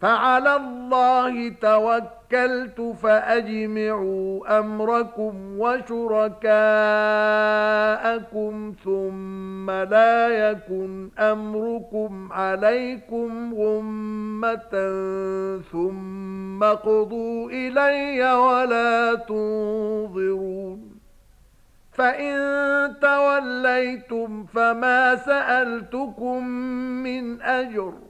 فعلى الله توكلت فأجمعوا أمركم وشركاءكم ثم لا يكن أمركم عليكم غمة ثم قضوا إلي ولا تنظرون فَإِن تَوَلَّيْتُمْ فَمَا سَأَلْتُكُمْ مِنْ أَجْرٍ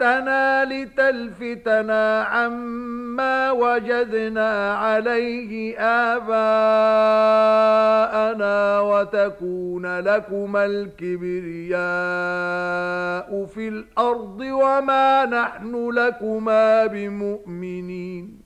جئتنا لتلفتنا عما وجدنا عليه آباءنا وتكون لكم الكبرياء في الأرض وما نحن لكما بمؤمنين